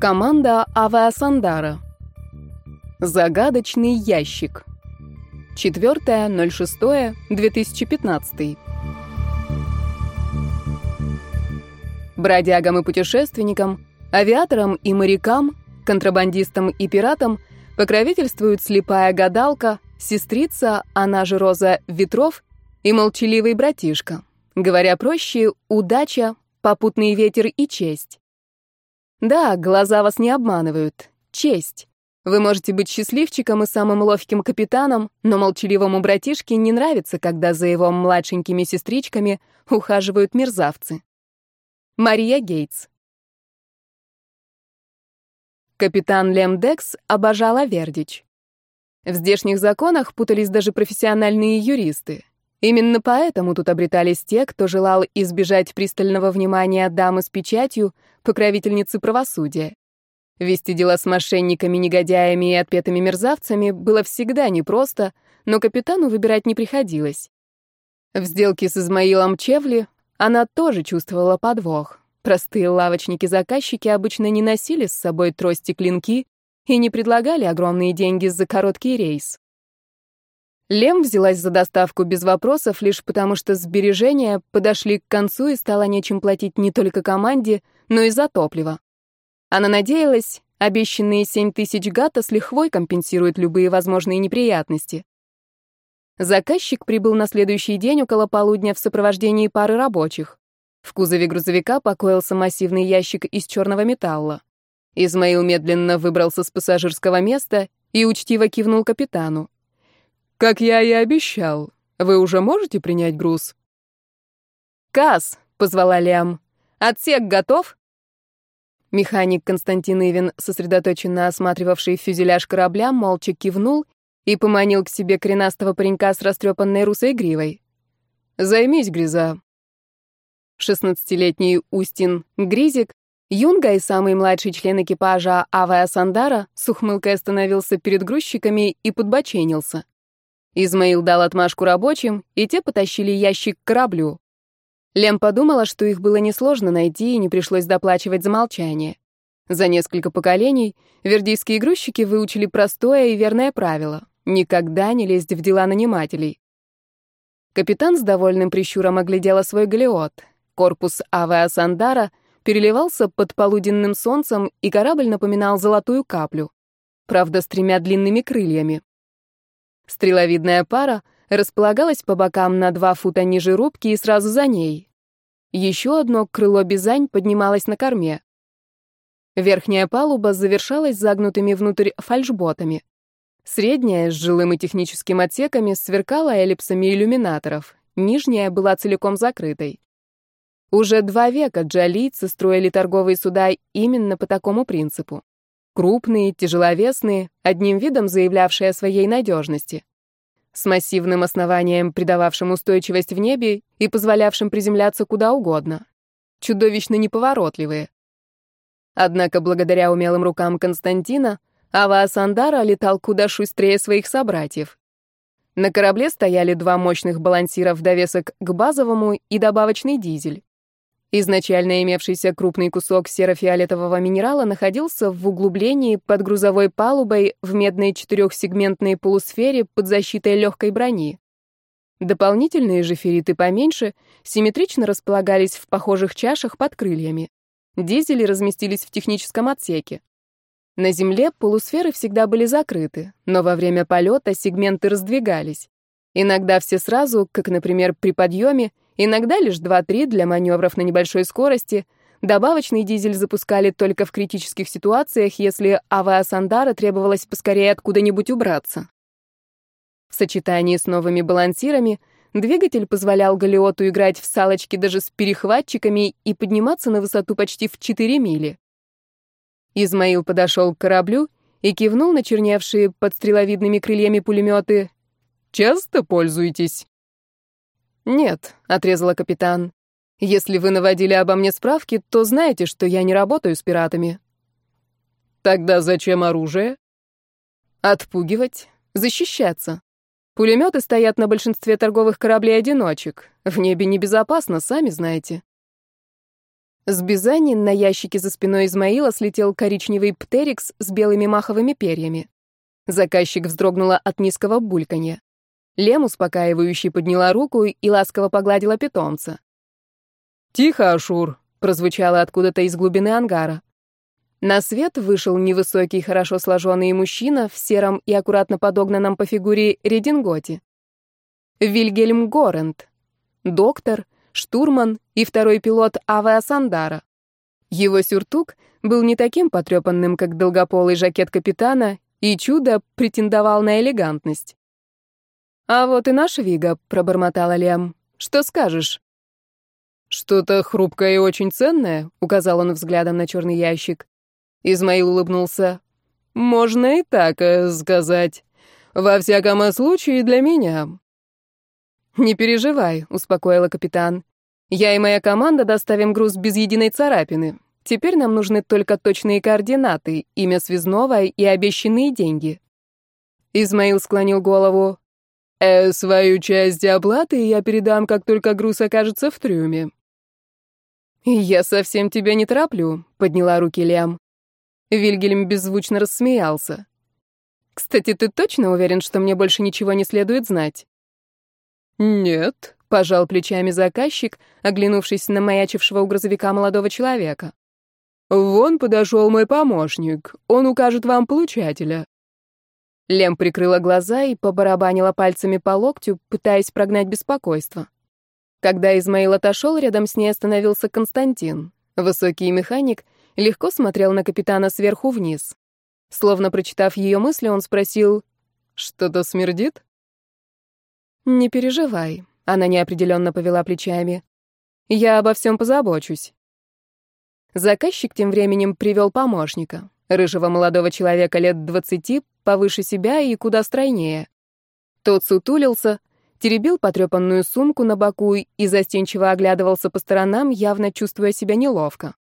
Команда Авиасандара. Загадочный ящик. 4.06.2015. Бродягам и путешественникам, авиаторам и морякам, контрабандистам и пиратам покровительствуют слепая гадалка, сестрица, она же Роза Ветров и молчаливый братишка. Говоря проще, удача, попутный ветер и честь. Да, глаза вас не обманывают. Честь. Вы можете быть счастливчиком и самым ловким капитаном, но молчаливому братишке не нравится, когда за его младшенькими сестричками ухаживают мерзавцы. Мария Гейтс. Капитан Лем Декс обожала Вердич. В здешних законах путались даже профессиональные юристы. Именно поэтому тут обретались те, кто желал избежать пристального внимания дамы с печатью, покровительницы правосудия. Вести дела с мошенниками, негодяями и отпетыми мерзавцами было всегда непросто, но капитану выбирать не приходилось. В сделке с Измаилом Чевли она тоже чувствовала подвох. Простые лавочники-заказчики обычно не носили с собой трости-клинки и не предлагали огромные деньги за короткий рейс. Лем взялась за доставку без вопросов, лишь потому что сбережения подошли к концу и стало нечем платить не только команде, но и за топливо. Она надеялась, обещанные 7 тысяч гата с лихвой компенсируют любые возможные неприятности. Заказчик прибыл на следующий день около полудня в сопровождении пары рабочих. В кузове грузовика покоился массивный ящик из черного металла. Измаил медленно выбрался с пассажирского места и учтиво кивнул капитану. «Как я и обещал. Вы уже можете принять груз?» «Касс!» — позвала Лиам. «Отсек готов?» Механик Константин Ивин, сосредоточенно осматривавший фюзеляж корабля, молча кивнул и поманил к себе коренастого паренька с растрепанной русой гривой. «Займись, Гриза». Шестнадцатилетний Устин Гризик, Юнга и самый младший член экипажа Авая Сандара с ухмылкой остановился перед грузчиками и подбоченился. Измаил дал отмашку рабочим, и те потащили ящик к кораблю. Лем подумала, что их было несложно найти и не пришлось доплачивать за молчание. За несколько поколений вердийские грузчики выучили простое и верное правило — никогда не лезть в дела нанимателей. Капитан с довольным прищуром оглядела свой галеот. Корпус Авеа Сандара переливался под полуденным солнцем, и корабль напоминал золотую каплю. Правда, с тремя длинными крыльями. Стреловидная пара располагалась по бокам на два фута ниже рубки и сразу за ней. Еще одно крыло бизань поднималось на корме. Верхняя палуба завершалась загнутыми внутрь фальшботами. Средняя, с жилым и техническим отсеками, сверкала эллипсами иллюминаторов. Нижняя была целиком закрытой. Уже два века джалийцы строили торговые суда именно по такому принципу. Крупные, тяжеловесные, одним видом заявлявшие о своей надежности. С массивным основанием, придававшим устойчивость в небе и позволявшим приземляться куда угодно. Чудовищно неповоротливые. Однако, благодаря умелым рукам Константина, Ава Асандара летал куда шустрее своих собратьев. На корабле стояли два мощных балансира в довесок к базовому и добавочный дизель. Изначально имевшийся крупный кусок серо-фиолетового минерала находился в углублении под грузовой палубой в медной четырехсегментной полусфере под защитой легкой брони. Дополнительные же ферриты поменьше симметрично располагались в похожих чашах под крыльями. Дизели разместились в техническом отсеке. На Земле полусферы всегда были закрыты, но во время полета сегменты раздвигались. Иногда все сразу, как, например, при подъеме, Иногда лишь 2-3 для маневров на небольшой скорости. Добавочный дизель запускали только в критических ситуациях, если авиасандара требовалось поскорее откуда-нибудь убраться. В сочетании с новыми балансирами двигатель позволял Галиоту играть в салочки даже с перехватчиками и подниматься на высоту почти в 4 мили. Измаил подошел к кораблю и кивнул на черневшие под стреловидными крыльями пулеметы. «Часто пользуетесь?» «Нет», — отрезала капитан. «Если вы наводили обо мне справки, то знаете, что я не работаю с пиратами». «Тогда зачем оружие?» «Отпугивать, защищаться. Пулеметы стоят на большинстве торговых кораблей-одиночек. В небе небезопасно, сами знаете». С Бизани на ящике за спиной Измаила слетел коричневый птерикс с белыми маховыми перьями. Заказчик вздрогнула от низкого бульканья. Лем, успокаивающе подняла руку и ласково погладила питомца. «Тихо, Ашур!» — прозвучало откуда-то из глубины ангара. На свет вышел невысокий, хорошо сложенный мужчина в сером и аккуратно подогнанном по фигуре рединготе. Вильгельм Горент, доктор, штурман и второй пилот авиасандара. Его сюртук был не таким потрепанным, как долгополый жакет капитана, и чудо претендовал на элегантность. «А вот и наш Вига», — пробормотала Лем. «Что скажешь?» «Что-то хрупкое и очень ценное», — указал он взглядом на черный ящик. Измаил улыбнулся. «Можно и так э, сказать. Во всяком случае, для меня». «Не переживай», — успокоила капитан. «Я и моя команда доставим груз без единой царапины. Теперь нам нужны только точные координаты, имя связного и обещанные деньги». Измаил склонил голову. Э, свою часть оплаты я передам, как только груз окажется в трюме. Я совсем тебя не тороплю, подняла руки Лям. Вильгельм беззвучно рассмеялся. Кстати, ты точно уверен, что мне больше ничего не следует знать? Нет, пожал плечами заказчик, оглянувшись на маячившего у грузовика молодого человека. Вон подошел мой помощник. Он укажет вам получателя. Лем прикрыла глаза и побарабанила пальцами по локтю, пытаясь прогнать беспокойство. Когда Измаил отошел, рядом с ней остановился Константин. Высокий механик легко смотрел на капитана сверху вниз. Словно прочитав ее мысли, он спросил, «Что-то смердит?» «Не переживай», — она неопределенно повела плечами. «Я обо всем позабочусь». Заказчик тем временем привел помощника, рыжего молодого человека лет двадцати, повыше себя и куда стройнее. Тот сутулился, теребил потрепанную сумку на боку и застенчиво оглядывался по сторонам, явно чувствуя себя неловко.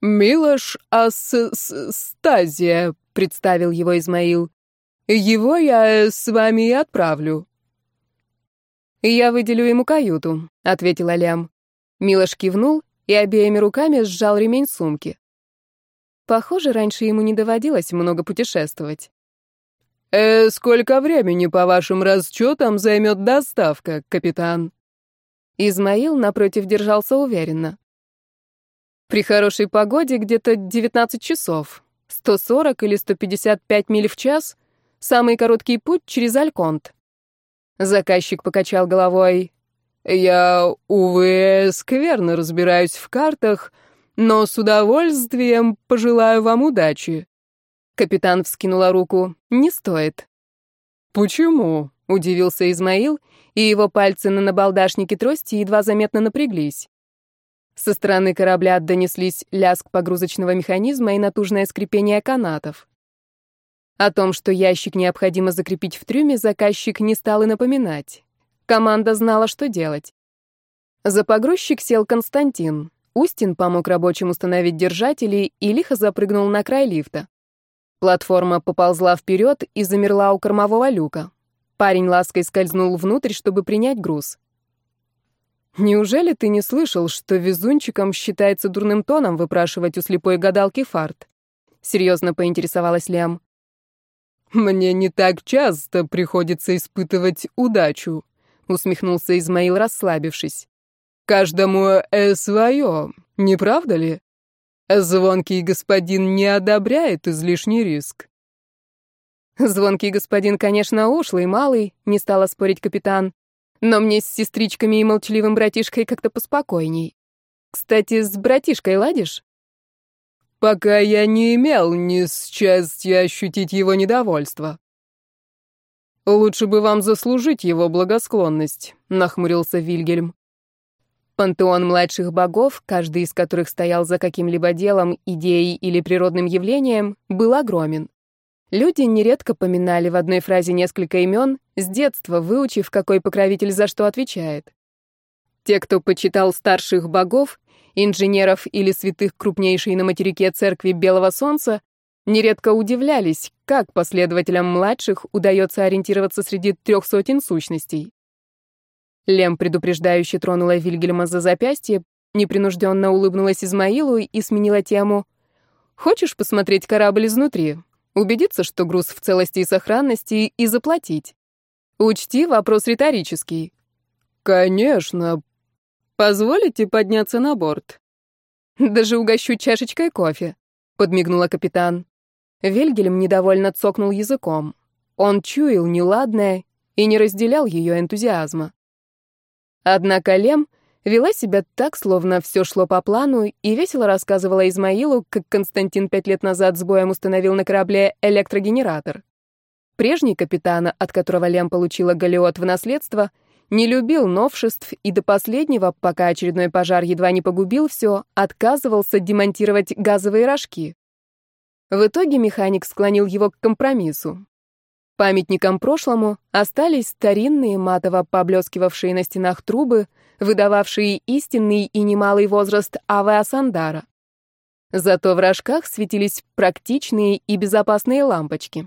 «Милош Астазия», — представил его Измаил. «Его я с вами и отправлю». «Я выделю ему каюту», — ответил Лям. Милош кивнул и обеими руками сжал ремень сумки. Похоже, раньше ему не доводилось много путешествовать. «Э, сколько времени, по вашим расчетам, займет доставка, капитан?» Измаил, напротив, держался уверенно. При хорошей погоде где-то 19 часов. 140 или 155 миль в час. Самый короткий путь через Альконт. Заказчик покачал головой. «Я, увы, скверно разбираюсь в картах, но с удовольствием пожелаю вам удачи. Капитан вскинула руку. Не стоит. Почему? удивился Измаил, и его пальцы на набалдашнике трости едва заметно напряглись. Со стороны корабля донеслись лязг погрузочного механизма и натужное скрипение канатов. О том, что ящик необходимо закрепить в трюме, заказчик не стал и напоминать. Команда знала, что делать. За погрузчик сел Константин. Устин помог рабочим установить держатели и лихо запрыгнул на край лифта. Платформа поползла вперед и замерла у кормового люка. Парень лаской скользнул внутрь, чтобы принять груз. «Неужели ты не слышал, что везунчиком считается дурным тоном выпрашивать у слепой гадалки фарт?» — серьезно поинтересовалась Лиам. «Мне не так часто приходится испытывать удачу», — усмехнулся Измаил, расслабившись. Каждому э свое, не правда ли? Звонкий господин не одобряет излишний риск. Звонкий господин, конечно, ушлый, малый, не стала спорить капитан. Но мне с сестричками и молчаливым братишкой как-то поспокойней. Кстати, с братишкой ладишь? Пока я не имел ни счастья ощутить его недовольство. Лучше бы вам заслужить его благосклонность, нахмурился Вильгельм. Пантеон младших богов, каждый из которых стоял за каким-либо делом, идеей или природным явлением, был огромен. Люди нередко поминали в одной фразе несколько имен, с детства выучив, какой покровитель за что отвечает. Те, кто почитал старших богов, инженеров или святых крупнейшей на материке церкви Белого Солнца, нередко удивлялись, как последователям младших удается ориентироваться среди трех сотен сущностей. Лем предупреждающе тронула Вильгельма за запястье, непринужденно улыбнулась Измаилу и сменила тему. «Хочешь посмотреть корабль изнутри? Убедиться, что груз в целости и сохранности, и заплатить? Учти, вопрос риторический». «Конечно. Позволите подняться на борт?» «Даже угощу чашечкой кофе», — подмигнула капитан. Вельгельм недовольно цокнул языком. Он чуял неладное и не разделял ее энтузиазма. Однако Лем вела себя так, словно все шло по плану, и весело рассказывала Измаилу, как Константин пять лет назад с боем установил на корабле электрогенератор. Прежний капитан, от которого Лем получила галеот в наследство, не любил новшеств и до последнего, пока очередной пожар едва не погубил все, отказывался демонтировать газовые рожки. В итоге механик склонил его к компромиссу. Памятником прошлому остались старинные матово поблескивавшие на стенах трубы, выдававшие истинный и немалый возраст Авеасандара. Зато в рожках светились практичные и безопасные лампочки.